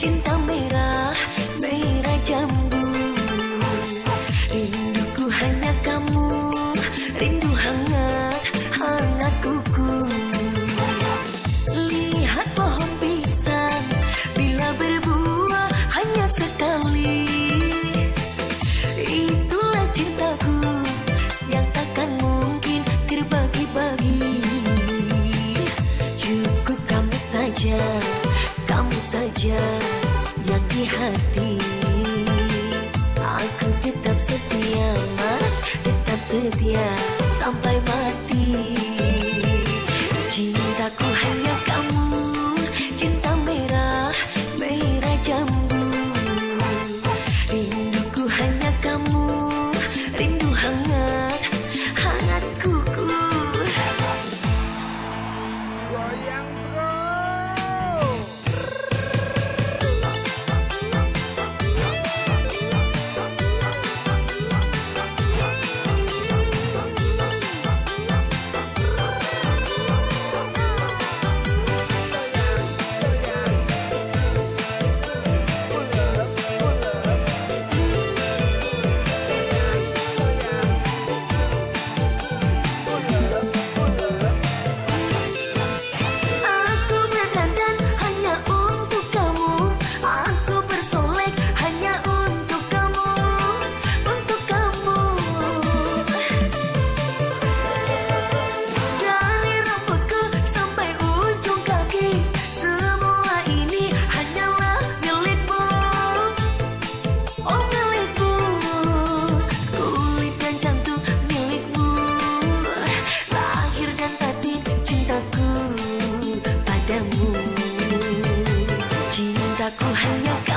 cinta merah merah jambu. Rinduku hanya kamu, rindu hangat hangat kuku lihat pohon pisang, bila berbuah hanya sekali. Itulah cintaku. Saja yang di hati. Aku tetap setia mas Tetap setia your